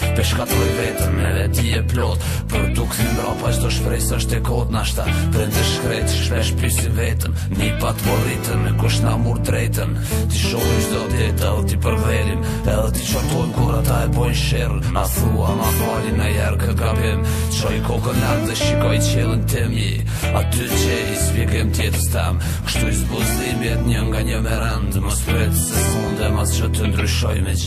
Po e shkatërroj veten me veti e plot Për tu kthy mbrapa çdo shpresë është e kot Ndoshta prindët e shkretë shpesh pysin veten Nipat po rriten me kush na mur të drejtën T'i shohim çdo ditë edhe t'i përkëdhelim Edhe t'i qortojmë kur ata e bojnë sherr Na thua ma falni një herë këtë gabim Çoj kokën lart dhe shikoj qiellin tim Aty që i shpjegim t'jetës tem Kështu i zbulojmë jetë një nga një merend Më sprit se sonde asgjë të ndryshoj me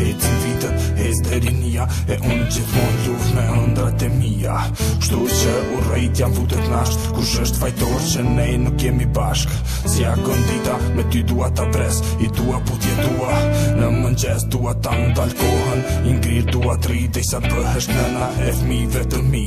Ecin vitët, ecën rinia E unë gjithmonë luft me ëndrrat e mija Kështu që urrejtja m'futet n'asht Kush është fajtor që ne nuk jemi bashkë Si agon dita me ty dua ta pres I dua puthjet tua Në mëngjes dua ta ndal kohën I ngrirë dua t'rri derisa t'bëhesh nëna E fmive të mi